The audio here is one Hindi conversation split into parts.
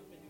साथ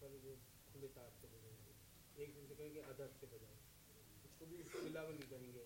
तो वो खुले तार से बजाएँगे। एक दिन से कहेंगे अदर से बजाओ। उसको भी उसको मिलावट नहीं कहेंगे।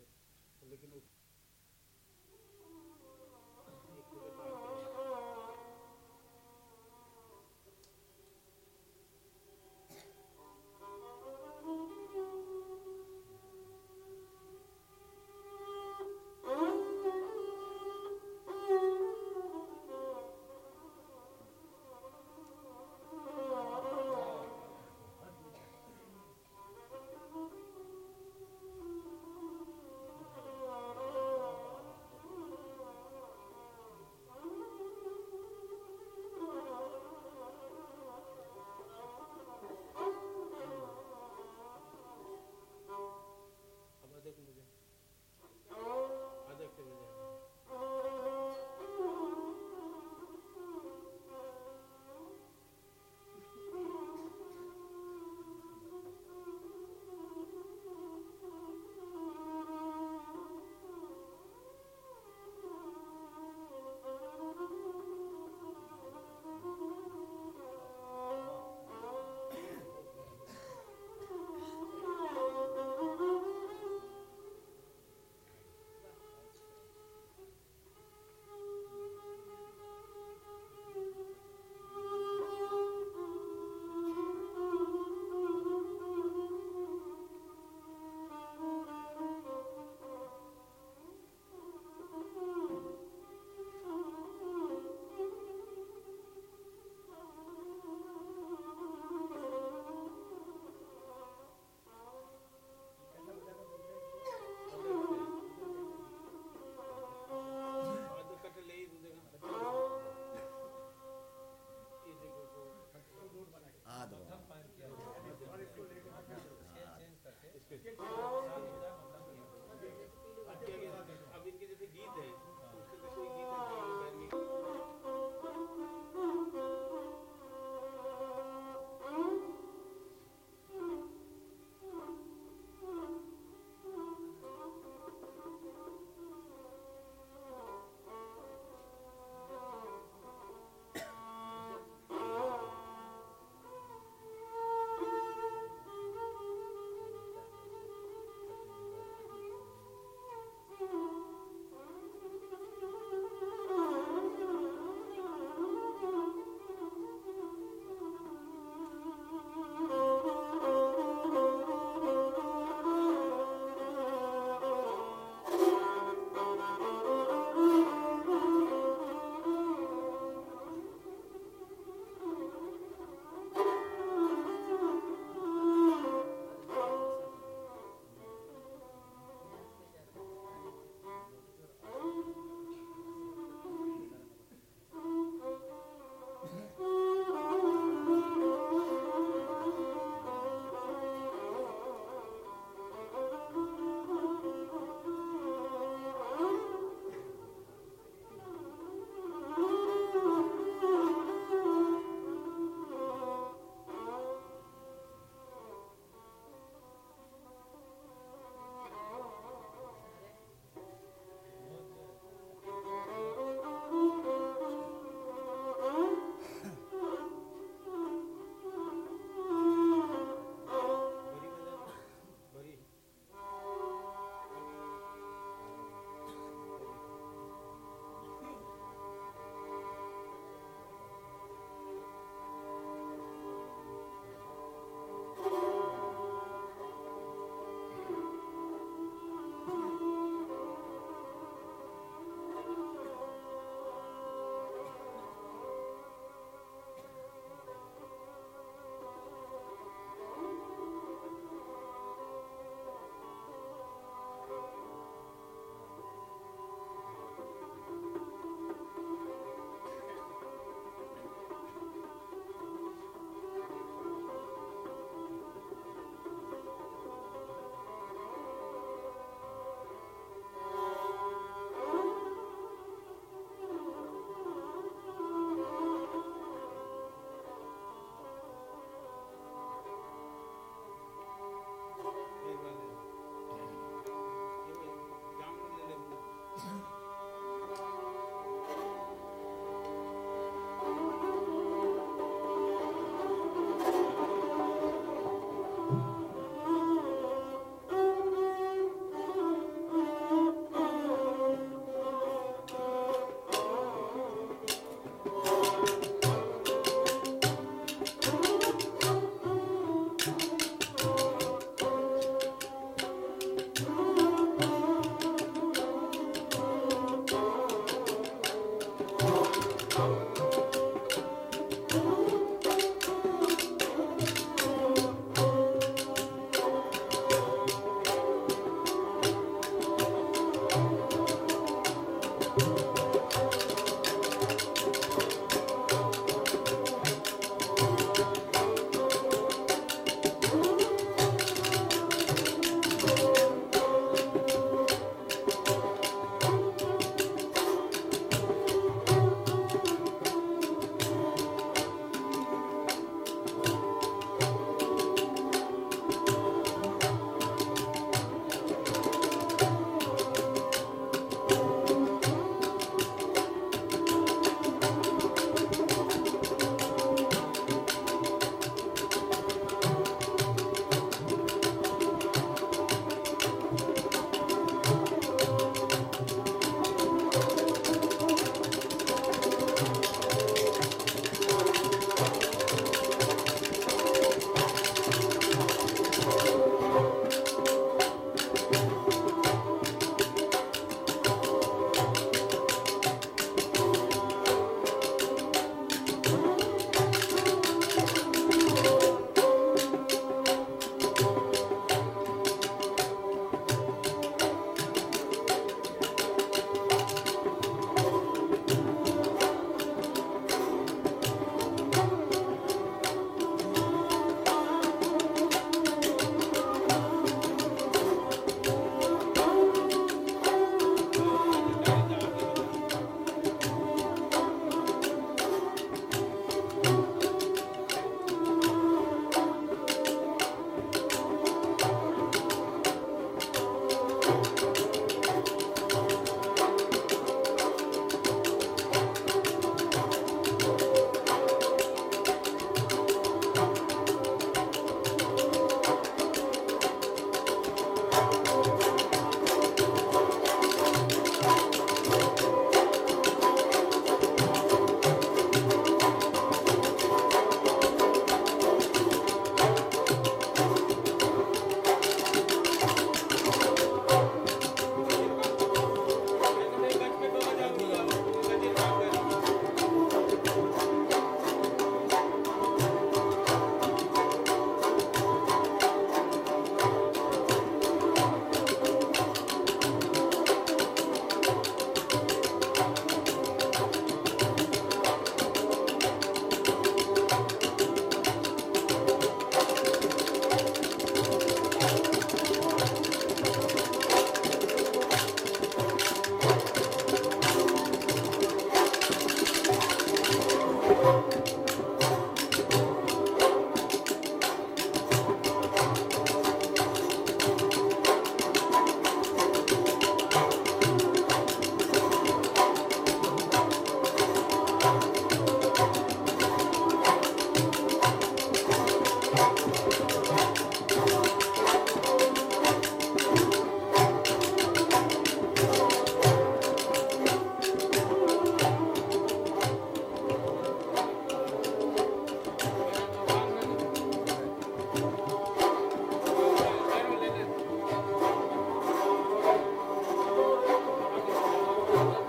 you.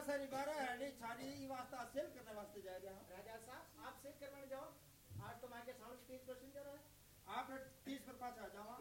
बारह सारी बारह हरणी छाड़ी ये वास्ता सेल करने वास्ते जाए रहा राजा साहब आप सेल करवाने जाओ। आज तो मैं के सामने तीस परसेंट जा रहा है। आप तीस पर पाँच आ जाओ हाँ।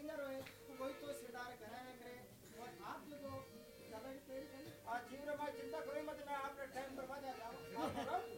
सिंगर होए, कोई तो सितार कराया करे। और आप जो तो टैलेंट पेल करें। आज जीवन में चिंता कोई मत ना आपने टाइम बर्बाद आ जाओ। आप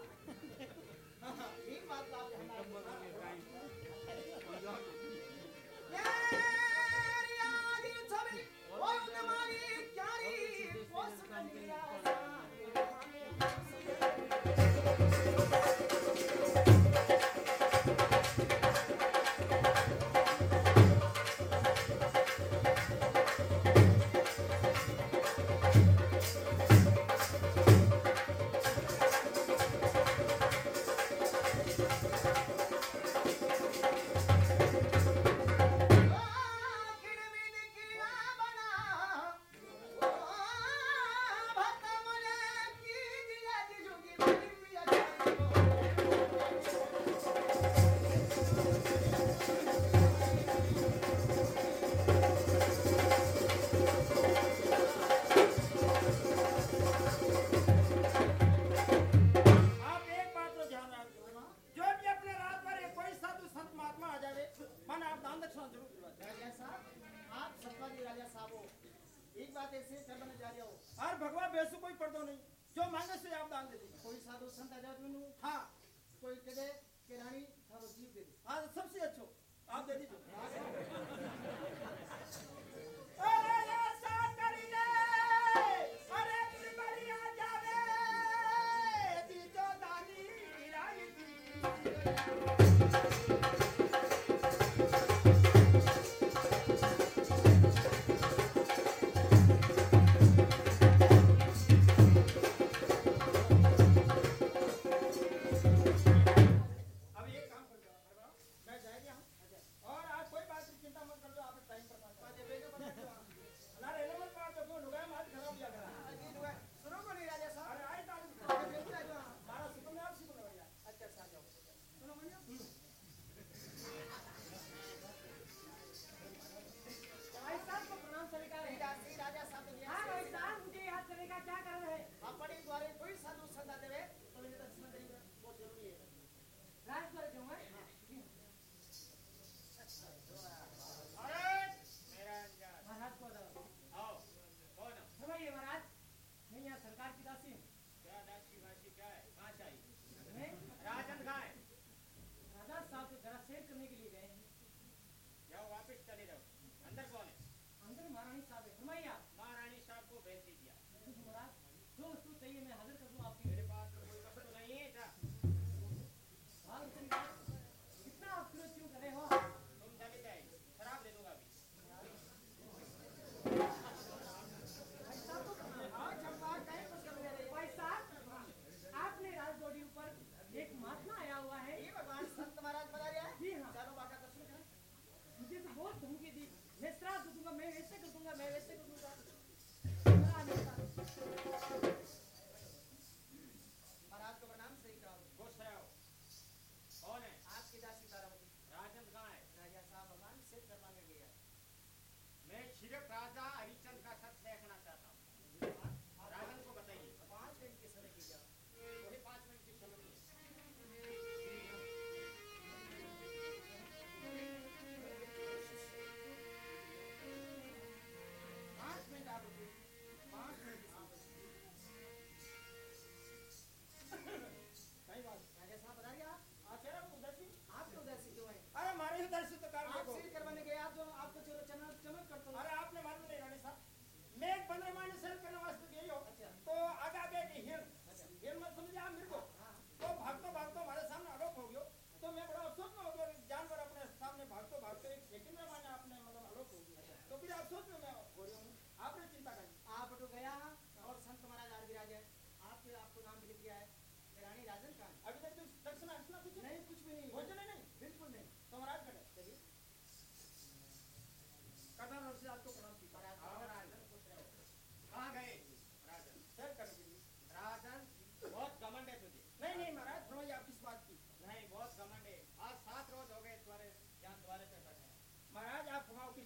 कैसे घर बने जा रहे हो। हर भगवान वैसे कोई पर्दो नहीं। जो मांगे से आप दान दे दी कोई साधु संत आज़ाद में हाँ। कोई कहे कि रानी थारो जीव दे हाँ सबसे अच्छो। आप दे दीजिए। अरे ये साथ करी ले अरे बड़ी आ जावे। दी जो दानी गिराई दी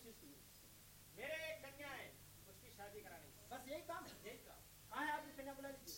मेरे एक कन्या है उसकी शादी करानी बस यही काम यही काम। कहा है आपकी कन्या बुला लीजिए